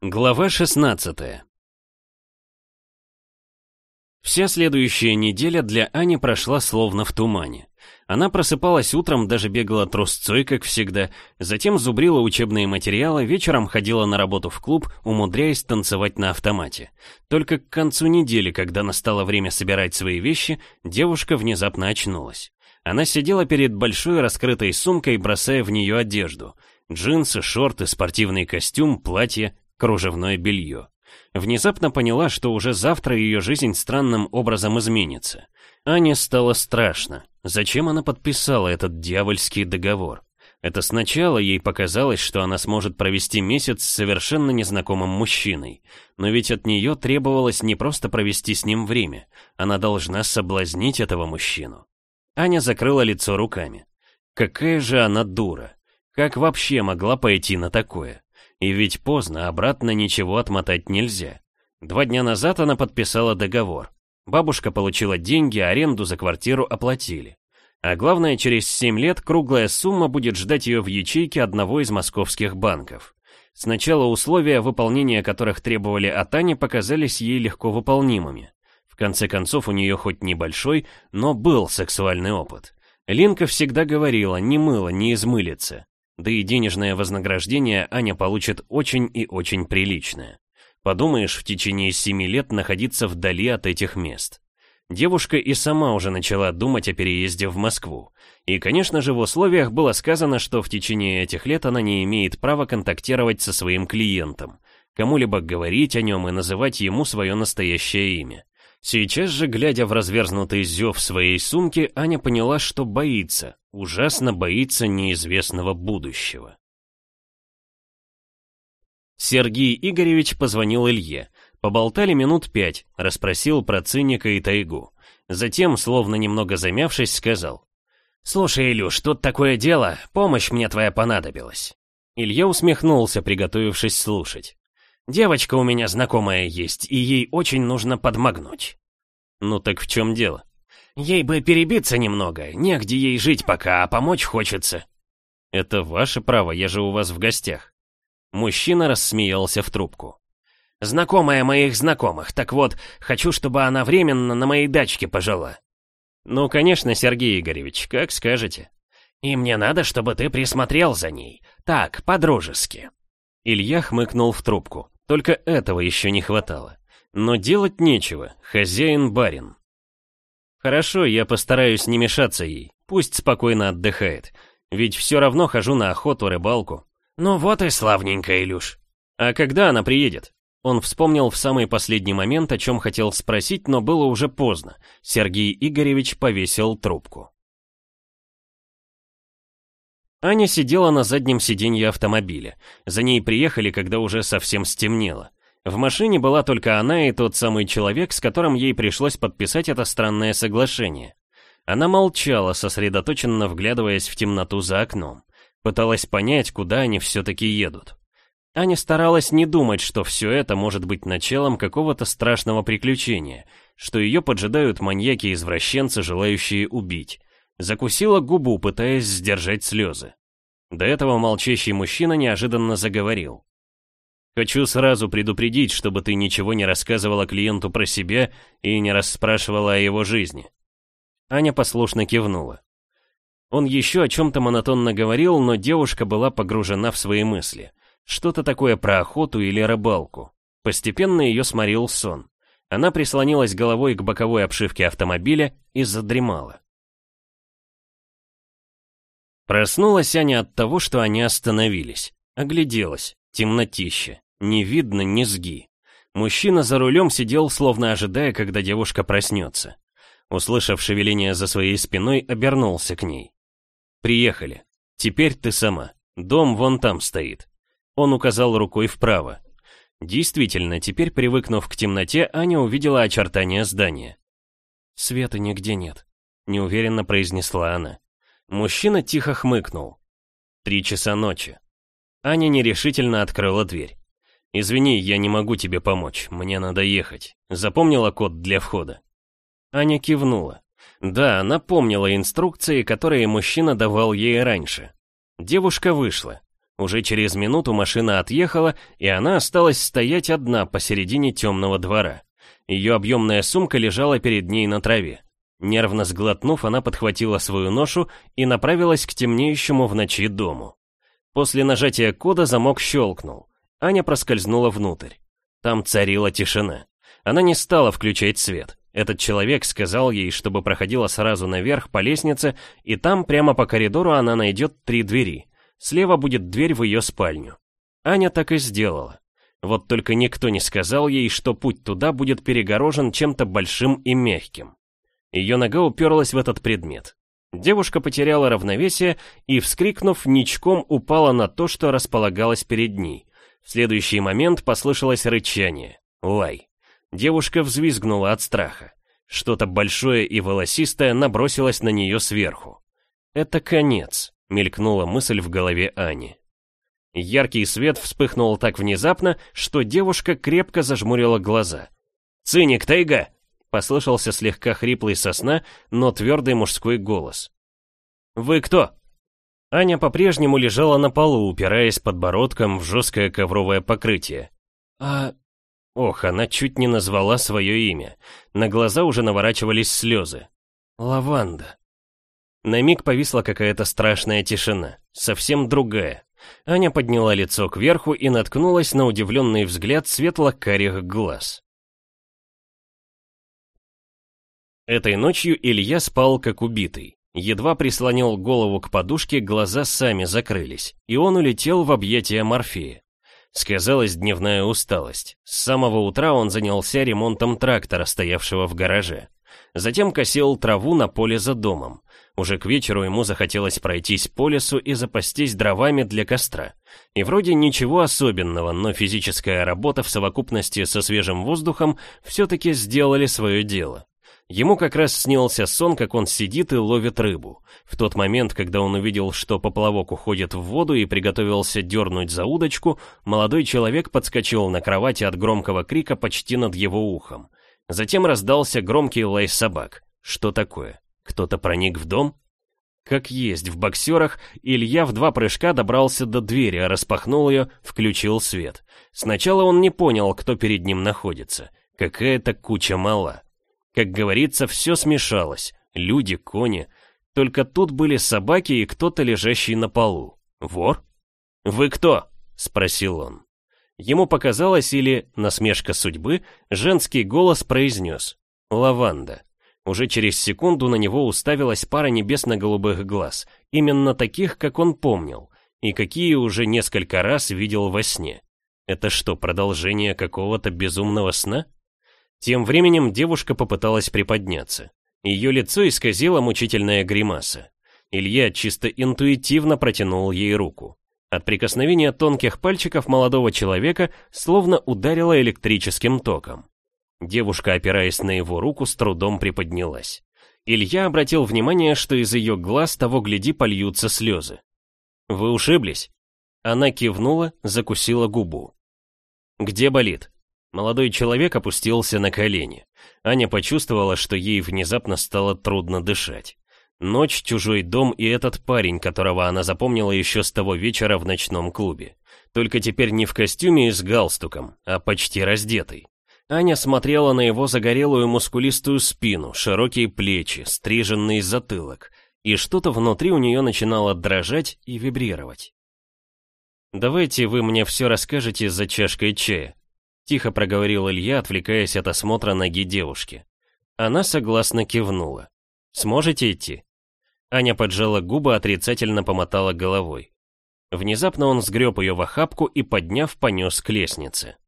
Глава 16 Вся следующая неделя для Ани прошла словно в тумане. Она просыпалась утром, даже бегала трусцой, как всегда, затем зубрила учебные материалы, вечером ходила на работу в клуб, умудряясь танцевать на автомате. Только к концу недели, когда настало время собирать свои вещи, девушка внезапно очнулась. Она сидела перед большой раскрытой сумкой, бросая в нее одежду. Джинсы, шорты, спортивный костюм, платье, кружевное белье. Внезапно поняла, что уже завтра ее жизнь странным образом изменится. Ане стало страшно. Зачем она подписала этот дьявольский договор? Это сначала ей показалось, что она сможет провести месяц с совершенно незнакомым мужчиной. Но ведь от нее требовалось не просто провести с ним время. Она должна соблазнить этого мужчину. Аня закрыла лицо руками. Какая же она дура. Как вообще могла пойти на такое? И ведь поздно, обратно ничего отмотать нельзя. Два дня назад она подписала договор. Бабушка получила деньги, аренду за квартиру оплатили. А главное, через 7 лет круглая сумма будет ждать ее в ячейке одного из московских банков. Сначала условия, выполнения которых требовали от Ани, показались ей легко выполнимыми. В конце концов, у нее хоть небольшой, но был сексуальный опыт. Линка всегда говорила, не мыло, не измылится. Да и денежное вознаграждение Аня получит очень и очень приличное. Подумаешь, в течение семи лет находиться вдали от этих мест. Девушка и сама уже начала думать о переезде в Москву. И, конечно же, в условиях было сказано, что в течение этих лет она не имеет права контактировать со своим клиентом, кому-либо говорить о нем и называть ему свое настоящее имя. Сейчас же, глядя в разверзнутый зев своей сумки, Аня поняла, что боится, ужасно боится неизвестного будущего. Сергей Игоревич позвонил Илье. Поболтали минут пять, расспросил про циника и тайгу. Затем, словно немного замявшись, сказал. «Слушай, Илюш, тут такое дело, помощь мне твоя понадобилась». Илья усмехнулся, приготовившись слушать. Девочка у меня знакомая есть, и ей очень нужно подмогнуть. Ну так в чем дело? Ей бы перебиться немного, негде ей жить пока, а помочь хочется. Это ваше право, я же у вас в гостях. Мужчина рассмеялся в трубку. Знакомая моих знакомых, так вот, хочу, чтобы она временно на моей дачке пожила. Ну, конечно, Сергей Игоревич, как скажете. И мне надо, чтобы ты присмотрел за ней. Так, по-дружески. Илья хмыкнул в трубку. Только этого еще не хватало. Но делать нечего, хозяин-барин. Хорошо, я постараюсь не мешаться ей, пусть спокойно отдыхает. Ведь все равно хожу на охоту, рыбалку. Ну вот и славненько, Илюш. А когда она приедет? Он вспомнил в самый последний момент, о чем хотел спросить, но было уже поздно. Сергей Игоревич повесил трубку. Аня сидела на заднем сиденье автомобиля. За ней приехали, когда уже совсем стемнело. В машине была только она и тот самый человек, с которым ей пришлось подписать это странное соглашение. Она молчала, сосредоточенно вглядываясь в темноту за окном. Пыталась понять, куда они все-таки едут. Аня старалась не думать, что все это может быть началом какого-то страшного приключения, что ее поджидают маньяки-извращенцы, желающие убить. Закусила губу, пытаясь сдержать слезы. До этого молчащий мужчина неожиданно заговорил. «Хочу сразу предупредить, чтобы ты ничего не рассказывала клиенту про себя и не расспрашивала о его жизни». Аня послушно кивнула. Он еще о чем-то монотонно говорил, но девушка была погружена в свои мысли. Что-то такое про охоту или рыбалку. Постепенно ее сморил сон. Она прислонилась головой к боковой обшивке автомобиля и задремала. Проснулась Аня от того, что они остановились. Огляделась. Темнотища. Не видно низги. Мужчина за рулем сидел, словно ожидая, когда девушка проснется. Услышав шевеление за своей спиной, обернулся к ней. «Приехали. Теперь ты сама. Дом вон там стоит». Он указал рукой вправо. Действительно, теперь, привыкнув к темноте, Аня увидела очертания здания. «Света нигде нет», — неуверенно произнесла она. Мужчина тихо хмыкнул. Три часа ночи. Аня нерешительно открыла дверь. «Извини, я не могу тебе помочь, мне надо ехать. Запомнила код для входа?» Аня кивнула. Да, она помнила инструкции, которые мужчина давал ей раньше. Девушка вышла. Уже через минуту машина отъехала, и она осталась стоять одна посередине темного двора. Ее объемная сумка лежала перед ней на траве. Нервно сглотнув, она подхватила свою ношу и направилась к темнеющему в ночи дому. После нажатия кода замок щелкнул. Аня проскользнула внутрь. Там царила тишина. Она не стала включать свет. Этот человек сказал ей, чтобы проходила сразу наверх по лестнице, и там прямо по коридору она найдет три двери. Слева будет дверь в ее спальню. Аня так и сделала. Вот только никто не сказал ей, что путь туда будет перегорожен чем-то большим и мягким. Ее нога уперлась в этот предмет. Девушка потеряла равновесие и, вскрикнув, ничком упала на то, что располагалось перед ней. В следующий момент послышалось рычание. Лай. Девушка взвизгнула от страха. Что-то большое и волосистое набросилось на нее сверху. Это конец. Мелькнула мысль в голове Ани. Яркий свет вспыхнул так внезапно, что девушка крепко зажмурила глаза. «Циник, тайга!» — послышался слегка хриплый сосна, но твердый мужской голос. «Вы кто?» Аня по-прежнему лежала на полу, упираясь подбородком в жесткое ковровое покрытие. «А...» Ох, она чуть не назвала свое имя. На глаза уже наворачивались слезы. «Лаванда». На миг повисла какая-то страшная тишина, совсем другая. Аня подняла лицо кверху и наткнулась на удивленный взгляд светло-карих глаз. Этой ночью Илья спал как убитый. Едва прислонил голову к подушке, глаза сами закрылись, и он улетел в объятия Морфея. Сказалась дневная усталость. С самого утра он занялся ремонтом трактора, стоявшего в гараже. Затем косил траву на поле за домом. Уже к вечеру ему захотелось пройтись по лесу и запастись дровами для костра. И вроде ничего особенного, но физическая работа в совокупности со свежим воздухом все-таки сделали свое дело. Ему как раз снился сон, как он сидит и ловит рыбу. В тот момент, когда он увидел, что поплавок уходит в воду и приготовился дернуть за удочку, молодой человек подскочил на кровати от громкого крика почти над его ухом. Затем раздался громкий лай собак. Что такое? Кто-то проник в дом? Как есть, в боксерах Илья в два прыжка добрался до двери, распахнул ее, включил свет. Сначала он не понял, кто перед ним находится. Какая-то куча мала. Как говорится, все смешалось. Люди, кони. Только тут были собаки и кто-то, лежащий на полу. Вор? «Вы кто?» — спросил он. Ему показалось, или, насмешка судьбы, женский голос произнес «Лаванда». Уже через секунду на него уставилась пара небесно-голубых глаз, именно таких, как он помнил, и какие уже несколько раз видел во сне. Это что, продолжение какого-то безумного сна? Тем временем девушка попыталась приподняться. Ее лицо исказило мучительная гримаса. Илья чисто интуитивно протянул ей руку. От прикосновения тонких пальчиков молодого человека словно ударило электрическим током. Девушка, опираясь на его руку, с трудом приподнялась. Илья обратил внимание, что из ее глаз того гляди польются слезы. «Вы ушиблись?» Она кивнула, закусила губу. «Где болит?» Молодой человек опустился на колени. Аня почувствовала, что ей внезапно стало трудно дышать. Ночь, чужой дом и этот парень, которого она запомнила еще с того вечера в ночном клубе. Только теперь не в костюме и с галстуком, а почти раздетый. Аня смотрела на его загорелую мускулистую спину, широкие плечи, стриженный затылок, и что-то внутри у нее начинало дрожать и вибрировать. «Давайте вы мне все расскажете за чашкой чая», — тихо проговорил Илья, отвлекаясь от осмотра ноги девушки. Она согласно кивнула. «Сможете идти?» Аня поджала губы, отрицательно помотала головой. Внезапно он сгреб ее в охапку и, подняв, понес к лестнице.